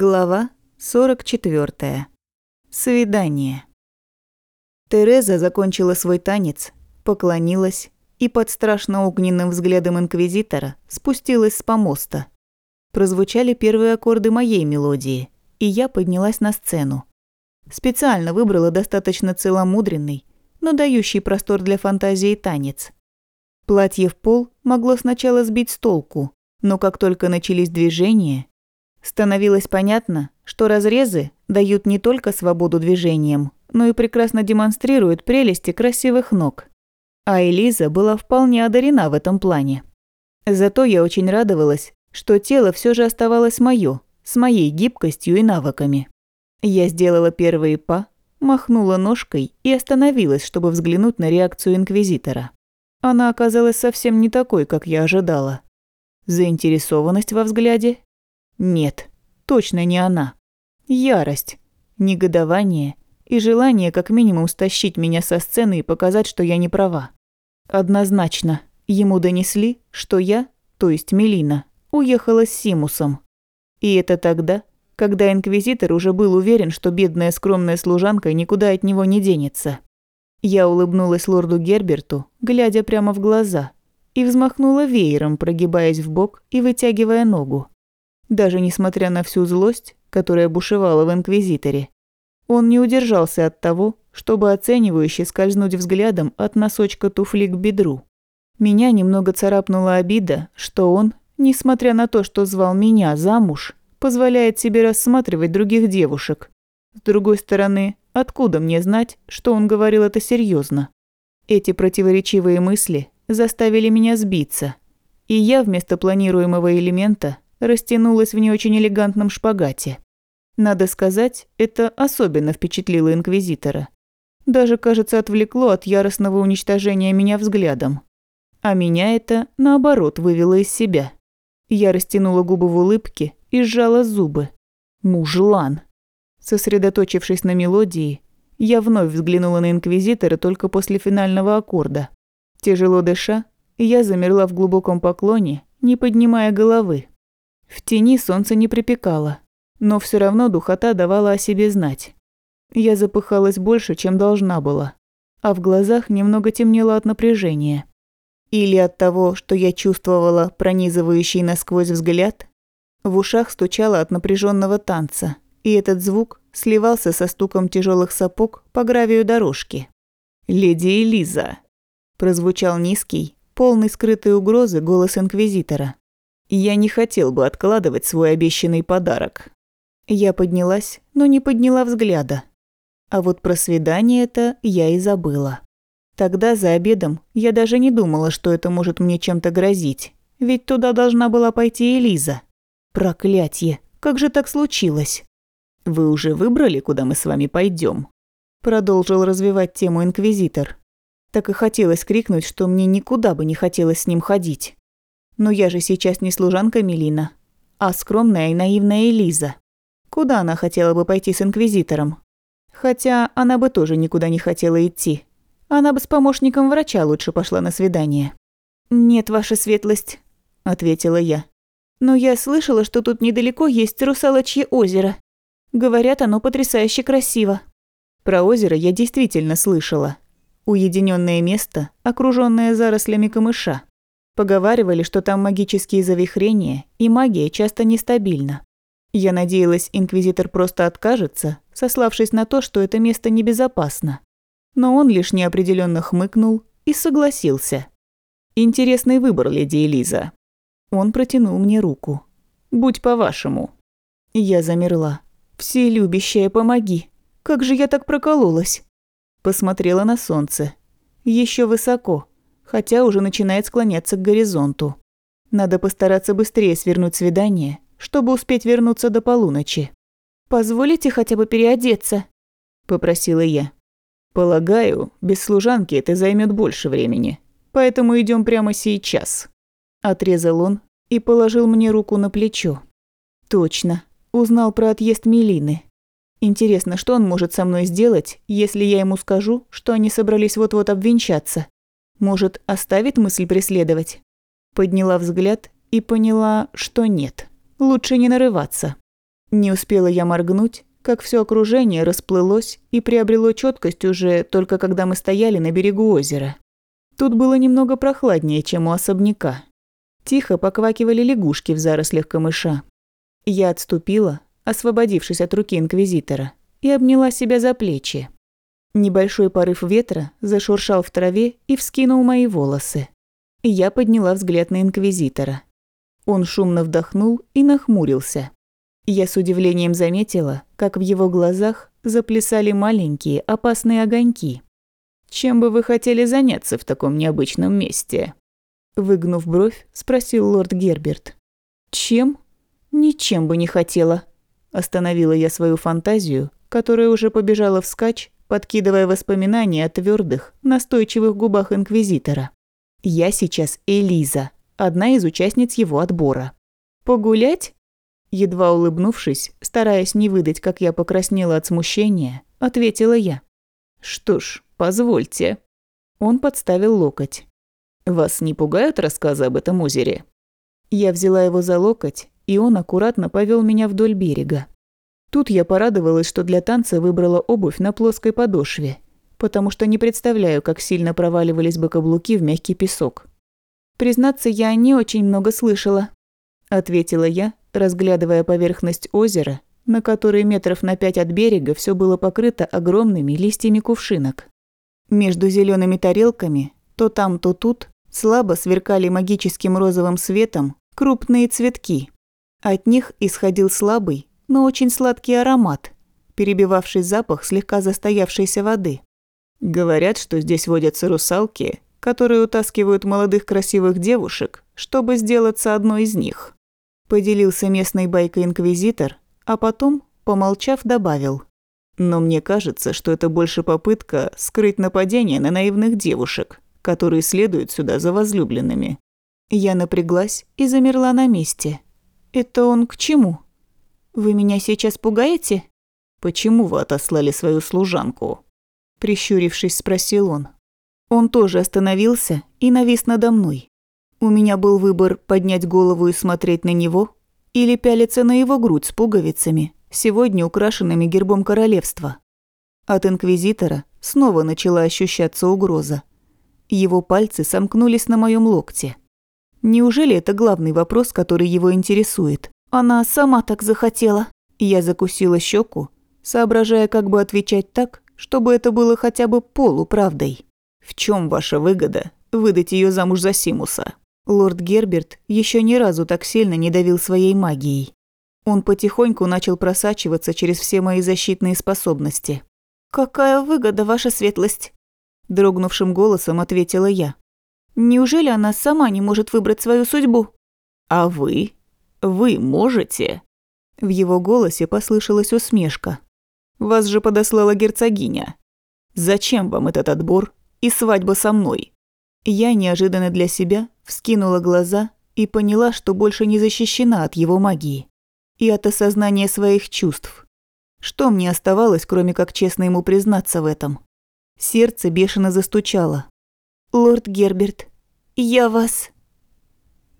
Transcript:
Глава 44. Свидание. Тереза закончила свой танец, поклонилась и под страшно огненным взглядом инквизитора спустилась с помоста. Прозвучали первые аккорды моей мелодии, и я поднялась на сцену. Специально выбрала достаточно целомудренный, но дающий простор для фантазии танец. Платье в пол могло сначала сбить с толку, но как только начались движения, становилось понятно, что разрезы дают не только свободу движениям, но и прекрасно демонстрируют прелести красивых ног. А Элиза была вполне одарена в этом плане. Зато я очень радовалась, что тело все же оставалось моё, с моей гибкостью и навыками. Я сделала первые па, махнула ножкой и остановилась, чтобы взглянуть на реакцию инквизитора. Она оказалась совсем не такой, как я ожидала. Заинтересованность во взгляде? Нет, точно не она. Ярость, негодование и желание как минимум стащить меня со сцены и показать, что я не права. Однозначно, ему донесли, что я, то есть Мелина, уехала с Симусом. И это тогда, когда инквизитор уже был уверен, что бедная скромная служанка никуда от него не денется. Я улыбнулась лорду Герберту, глядя прямо в глаза, и взмахнула веером, прогибаясь в бок и вытягивая ногу. Даже несмотря на всю злость, которая бушевала в инквизиторе, он не удержался от того, чтобы оценивающе скользнуть взглядом от носочка туфли к бедру. Меня немного царапнула обида, что он, несмотря на то, что звал меня замуж, позволяет себе рассматривать других девушек. С другой стороны, откуда мне знать, что он говорил это серьезно? Эти противоречивые мысли заставили меня сбиться, и я вместо планируемого элемента растянулась в не очень элегантном шпагате. Надо сказать, это особенно впечатлило инквизитора. Даже, кажется, отвлекло от яростного уничтожения меня взглядом. А меня это, наоборот, вывело из себя. Я растянула губы в улыбке и сжала зубы. Мужлан. Сосредоточившись на мелодии, я вновь взглянула на Инквизитора только после финального аккорда. Тяжело дыша, я замерла в глубоком поклоне, не поднимая головы. В тени солнце не припекало, но все равно духота давала о себе знать. Я запыхалась больше, чем должна была, а в глазах немного темнело от напряжения. Или от того, что я чувствовала пронизывающий насквозь взгляд, в ушах стучало от напряженного танца, и этот звук сливался со стуком тяжелых сапог по гравию дорожки. «Леди Элиза!» – прозвучал низкий, полный скрытой угрозы голос инквизитора. «Я не хотел бы откладывать свой обещанный подарок». Я поднялась, но не подняла взгляда. А вот про свидание это я и забыла. Тогда за обедом я даже не думала, что это может мне чем-то грозить, ведь туда должна была пойти Элиза. Проклятье, как же так случилось? Вы уже выбрали, куда мы с вами пойдем? Продолжил развивать тему инквизитор. Так и хотелось крикнуть, что мне никуда бы не хотелось с ним ходить. Но я же сейчас не служанка Мелина, а скромная и наивная Элиза. Куда она хотела бы пойти с инквизитором? Хотя она бы тоже никуда не хотела идти. Она бы с помощником врача лучше пошла на свидание. «Нет, ваша светлость», – ответила я. «Но я слышала, что тут недалеко есть русалочье озеро. Говорят, оно потрясающе красиво». Про озеро я действительно слышала. Уединенное место, окруженное зарослями камыша. Поговаривали, что там магические завихрения, и магия часто нестабильна. Я надеялась, инквизитор просто откажется, сославшись на то, что это место небезопасно но он лишь неопределенно хмыкнул и согласился. «Интересный выбор, леди Элиза». Он протянул мне руку. «Будь по-вашему». Я замерла. «Вселюбящая, помоги! Как же я так прокололась?» Посмотрела на солнце. Еще высоко, хотя уже начинает склоняться к горизонту. Надо постараться быстрее свернуть свидание, чтобы успеть вернуться до полуночи. «Позволите хотя бы переодеться?» – попросила я. Полагаю, без служанки это займет больше времени. Поэтому идем прямо сейчас. Отрезал он и положил мне руку на плечо. Точно. Узнал про отъезд Мелины. Интересно, что он может со мной сделать, если я ему скажу, что они собрались вот-вот обвенчаться? Может, оставит мысль преследовать? Подняла взгляд и поняла, что нет. Лучше не нарываться. Не успела я моргнуть, как все окружение расплылось и приобрело четкость уже только когда мы стояли на берегу озера. Тут было немного прохладнее, чем у особняка. Тихо поквакивали лягушки в зарослях камыша. Я отступила, освободившись от руки инквизитора, и обняла себя за плечи. Небольшой порыв ветра зашуршал в траве и вскинул мои волосы. Я подняла взгляд на инквизитора. Он шумно вдохнул и нахмурился. Я с удивлением заметила, как в его глазах заплясали маленькие опасные огоньки. «Чем бы вы хотели заняться в таком необычном месте?» Выгнув бровь, спросил лорд Герберт. «Чем?» «Ничем бы не хотела». Остановила я свою фантазию, которая уже побежала вскачь, подкидывая воспоминания о твердых, настойчивых губах Инквизитора. «Я сейчас Элиза, одна из участниц его отбора. Погулять?» Едва улыбнувшись, стараясь не выдать, как я покраснела от смущения, ответила я. «Что ж, позвольте». Он подставил локоть. «Вас не пугают рассказы об этом озере?» Я взяла его за локоть, и он аккуратно повел меня вдоль берега. Тут я порадовалась, что для танца выбрала обувь на плоской подошве, потому что не представляю, как сильно проваливались бы каблуки в мягкий песок. «Признаться, я не очень много слышала», – ответила я, разглядывая поверхность озера, на которой метров на пять от берега все было покрыто огромными листьями кувшинок. Между зелеными тарелками, то там, то тут, слабо сверкали магическим розовым светом крупные цветки. От них исходил слабый, но очень сладкий аромат, перебивавший запах слегка застоявшейся воды. Говорят, что здесь водятся русалки, которые утаскивают молодых красивых девушек, чтобы сделаться одной из них. Поделился местной байкой инквизитор, а потом, помолчав, добавил. Но мне кажется, что это больше попытка скрыть нападение на наивных девушек, которые следуют сюда за возлюбленными. Я напряглась и замерла на месте. Это он к чему? Вы меня сейчас пугаете? Почему вы отослали свою служанку? Прищурившись, спросил он. Он тоже остановился и навис надо мной. У меня был выбор поднять голову и смотреть на него, или пялиться на его грудь с пуговицами, сегодня украшенными гербом королевства. От инквизитора снова начала ощущаться угроза. Его пальцы сомкнулись на моем локте. Неужели это главный вопрос, который его интересует? Она сама так захотела. Я закусила щеку, соображая, как бы отвечать так, чтобы это было хотя бы полуправдой. В чем ваша выгода выдать ее замуж за Симуса? Лорд Герберт еще ни разу так сильно не давил своей магией. Он потихоньку начал просачиваться через все мои защитные способности. «Какая выгода, ваша светлость?» Дрогнувшим голосом ответила я. «Неужели она сама не может выбрать свою судьбу?» «А вы? Вы можете?» В его голосе послышалась усмешка. «Вас же подослала герцогиня. Зачем вам этот отбор и свадьба со мной?» Я неожиданно для себя вскинула глаза и поняла, что больше не защищена от его магии и от осознания своих чувств. Что мне оставалось, кроме как честно ему признаться в этом? Сердце бешено застучало. «Лорд Герберт, я вас...»